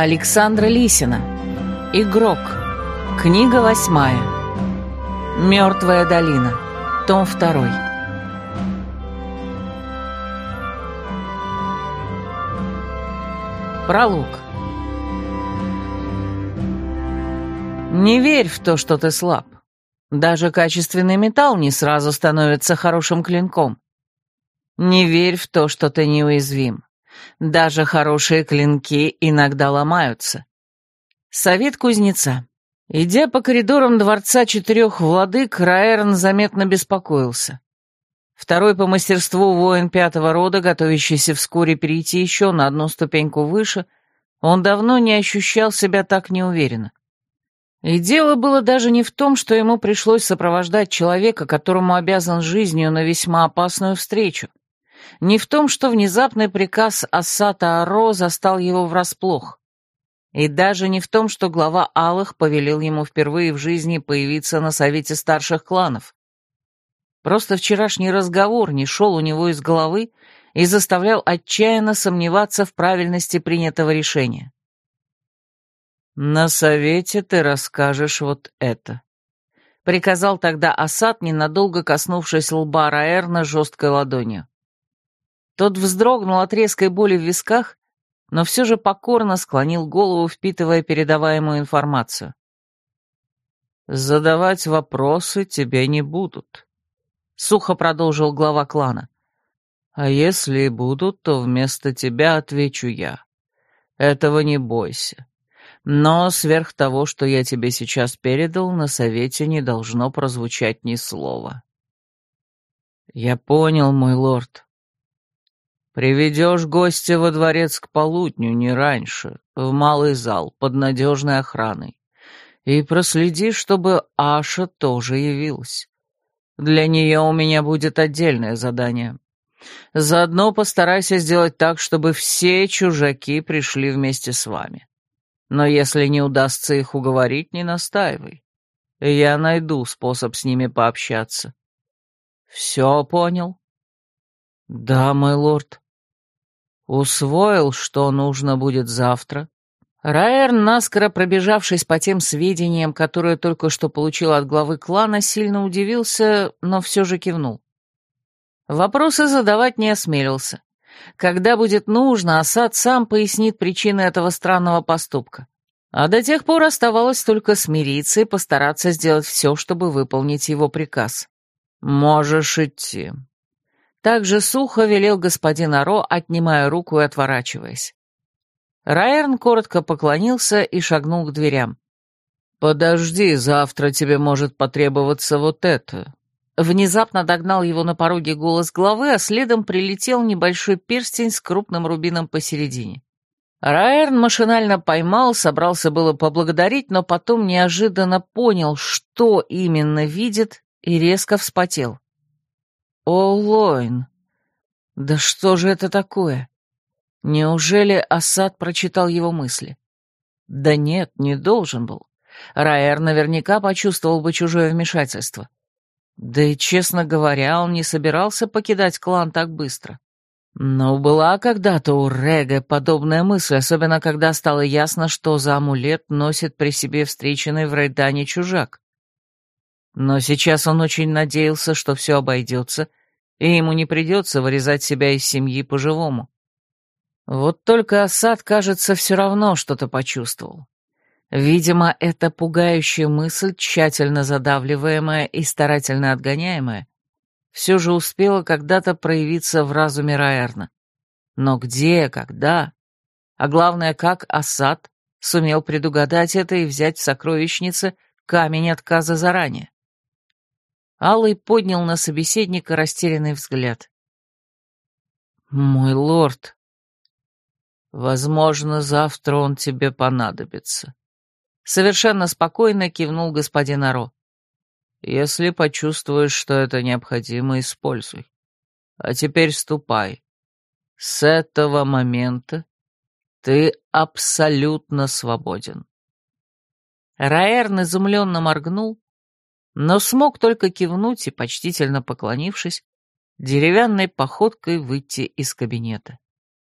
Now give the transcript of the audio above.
Александра Лисина. Игрок. Книга восьмая. Мертвая долина. Том второй. Пролог. Не верь в то, что ты слаб. Даже качественный металл не сразу становится хорошим клинком. Не верь в то, что ты неуязвим. Даже хорошие клинки иногда ломаются. Совет кузнеца. Идя по коридорам дворца четырех владык, Раэрн заметно беспокоился. Второй по мастерству воин пятого рода, готовящийся вскоре перейти еще на одну ступеньку выше, он давно не ощущал себя так неуверенно. И дело было даже не в том, что ему пришлось сопровождать человека, которому обязан жизнью на весьма опасную встречу не в том, что внезапный приказ Ассата Аро застал его врасплох, и даже не в том, что глава Алых повелел ему впервые в жизни появиться на совете старших кланов. Просто вчерашний разговор не шел у него из головы и заставлял отчаянно сомневаться в правильности принятого решения. «На совете ты расскажешь вот это», — приказал тогда Асад, ненадолго коснувшись лба Раэрна жесткой ладонью. Тот вздрогнул от резкой боли в висках, но все же покорно склонил голову, впитывая передаваемую информацию. «Задавать вопросы тебе не будут», — сухо продолжил глава клана. «А если и будут, то вместо тебя отвечу я. Этого не бойся. Но сверх того, что я тебе сейчас передал, на совете не должно прозвучать ни слова». «Я понял, мой лорд», Приведешь гостя во дворец к полудню, не раньше, в малый зал, под надежной охраной. И проследи, чтобы Аша тоже явилась. Для нее у меня будет отдельное задание. Заодно постарайся сделать так, чтобы все чужаки пришли вместе с вами. Но если не удастся их уговорить, не настаивай. Я найду способ с ними пообщаться. Все понял? Да, мой лорд. «Усвоил, что нужно будет завтра?» Раэрн, наскоро пробежавшись по тем сведениям, которые только что получил от главы клана, сильно удивился, но все же кивнул. Вопросы задавать не осмелился. Когда будет нужно, Асад сам пояснит причины этого странного поступка. А до тех пор оставалось только смириться и постараться сделать все, чтобы выполнить его приказ. «Можешь идти», так же сухо велел господин Аро, отнимая руку и отворачиваясь. Раерн коротко поклонился и шагнул к дверям. «Подожди, завтра тебе может потребоваться вот это». Внезапно догнал его на пороге голос главы, а следом прилетел небольшой перстень с крупным рубином посередине. Раерн машинально поймал, собрался было поблагодарить, но потом неожиданно понял, что именно видит, и резко вспотел. О! Да что же это такое? Неужели Асад прочитал его мысли? Да нет, не должен был. Раэр наверняка почувствовал бы чужое вмешательство. Да и, честно говоря, он не собирался покидать клан так быстро. Но была когда-то у Рега подобная мысль, особенно когда стало ясно, что за амулет носит при себе встреченный в Рейдане чужак. Но сейчас он очень надеялся, что все обойдется, и ему не придется вырезать себя из семьи по-живому. Вот только Асад, кажется, все равно что-то почувствовал. Видимо, эта пугающая мысль, тщательно задавливаемая и старательно отгоняемая, все же успела когда-то проявиться в разуме Раэрна. Но где, когда? А главное, как Асад сумел предугадать это и взять в сокровищнице камень отказа заранее? Алый поднял на собеседника растерянный взгляд. «Мой лорд, возможно, завтра он тебе понадобится». Совершенно спокойно кивнул господин Аро. «Если почувствуешь, что это необходимо, используй. А теперь ступай. С этого момента ты абсолютно свободен». Раэрн изумленно моргнул, но смог только кивнуть и, почтительно поклонившись, деревянной походкой выйти из кабинета.